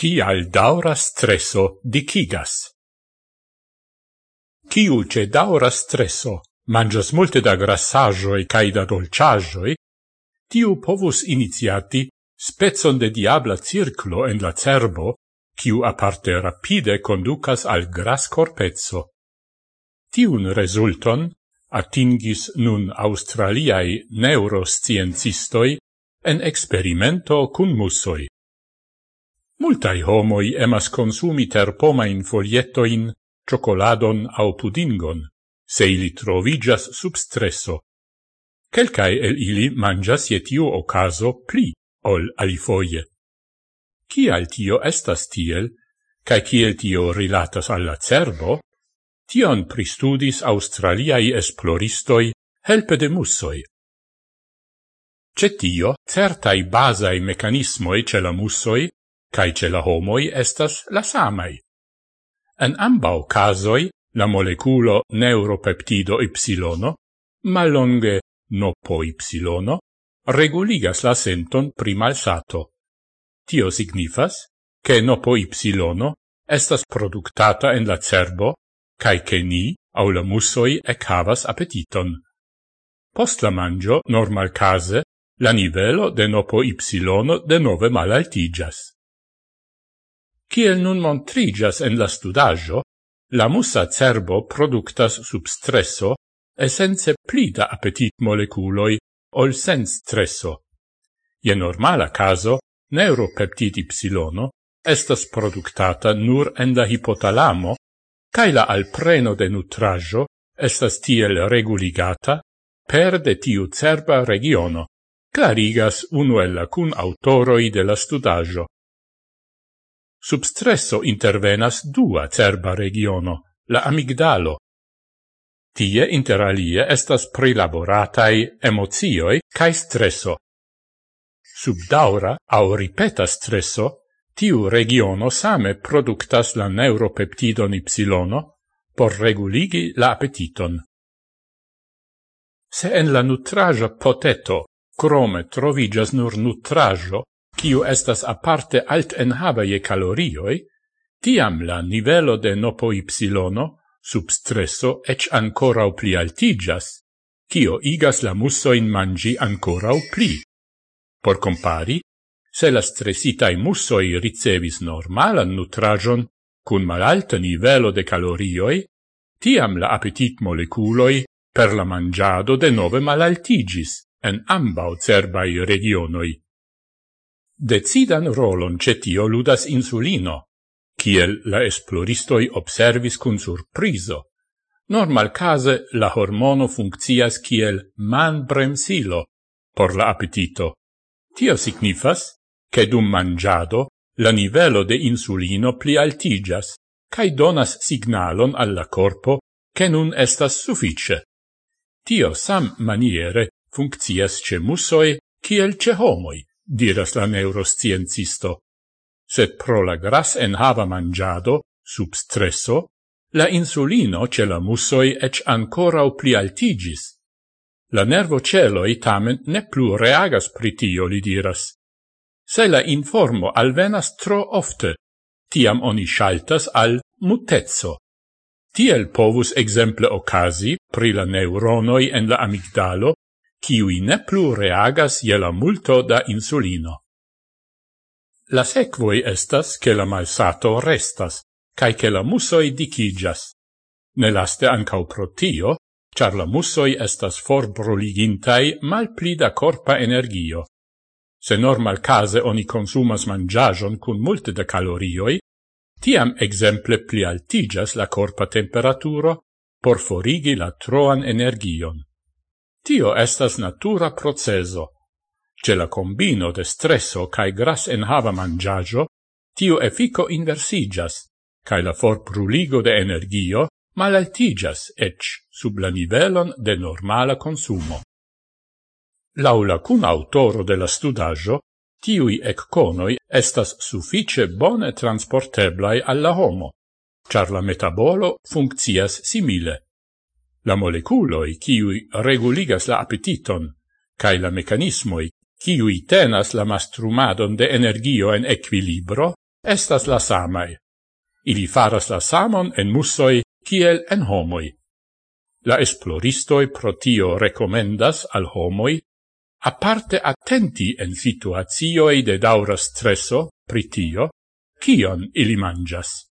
Cial daura stresso dicigas. Ciu ce daura stresso mangias multe da grassagioi cae da dolciagioi, tiu povus iniziati spezzon de diabla circlo en la cerbo, ciu aparte rapide conducas al gras corpezzo. Tiun resulton atingis nun australiai neurosciencistoi en experimento cun musoi. Multai homoi emas consumi terpomain foliettoin, ciocoladon au pudingon, se ili trovigas sub stresso. Quelcae el ili mangias jetiu ocaso pli ol alifoie. Cial tio estas tiel, cae ciel tio rilatas alla cerbo, tion pristudis australiai esploristoi helpe de mussoi. Cetio, certai basai mecanismoi ce la mussoi cae ce la homoi estas la samai. En ambau casoi, la moleculo neuropeptido y malonge nopo y reguligas la senton primalsato. Tio signifas, che nopo y estas productata en la cerbo, cae che ni, au la musoi, ec havas appetiton. Post la mangio, normal case, la nivelo de nopo y de nove malaltigas. Ciel nun montrigas en la studaggio, la musa cerbo productas sub stresso essenze plida appetit moleculoi ol sen stresso. Je normala caso, neuropeptid Y estas productata nur en la hipotalamo, cae la alpreno de nutraggio estas tiel reguligata per de tiu cerba regiono, clarigas unuella cun autoroi de la studaggio. Sub stresso intervenas dua cerba regiono, la amigdalo. Tie interalie estas prilaboratai emozioi cae stresso. Sub daura au ripeta stresso, tiu regiono same productas la neuropeptidon y por reguligi la appetiton. Se en la nutraja poteto crome trovigas nur nutrajo, kiu estas aparte altenhava je calorioi, tiam la nivelo de nopo ipsilono sub stresso ec ancorau pli altigas, kio igas la mussoin mangi ancorau pli. Por compari, se la stressitai mussoi ricevis normalan nutrajon cun malalta nivelo de calorioi, tiam la appetit moleculoi per la mangiado de nove malaltigis en ambau cerbai regionoi. Decidan rolon cetio ludas insulino, kiel la esploristoi observis cun surprizo. Normal case la hormono funccias kiel man bremsilo por la appetito. Tio signifas che dum mangiado la nivelo de insulino pli altigas, cae donas signalon alla corpo che nun estas suffice. Tio sam maniere funccias ce musoi kiel ce homoi diras la neurosciencisto. Sed pro la gras en hava mangiado, sub stresso, la insulino ce la mussoi ec ancorau pli altigis. La nervo celoi tamen ne plu reagas pritio, li diras. Se la informo alvenas tro ofte, tiam oni shaltas al mutezzo. Tiel povus exemple ocasi pri la neuronoi en la amigdalo, kiui ne plu reagas je la multo da insulino. La sequoi estas che la malsato restas, cae che la musoi dicigas. Ne laste ancau pro tio, char la musoi estas forbruligintai mal pli da corpa energio. Se normal case oni consumas mangiagion cun multe de calorioi, tiam exemple pli altigas la corpa temperaturo por forigi la troan energion. Tio estas natura proceso. Ce la combino de stresso cae gras enhava mangiaggio, tio effico inversigas, cae la forpruligo de energio malaltigas ec sub la nivelon de normala consumo. Laula cun autoro de la studaggio, tiui ecconoi estas suffice bone transporteblai alla homo, char la metabolo funccias simile la moleculoi kiui reguligas la appetiton, cae la mecanismoi kiui tenas la mastrumadon de energio en equilibro, estas la samai. Ili faras la samon en musoi kiel en homoi. La esploristoi protio recomendas al homoi aparte attenti en situazioi de daura stresso pritio, kion ili mangias.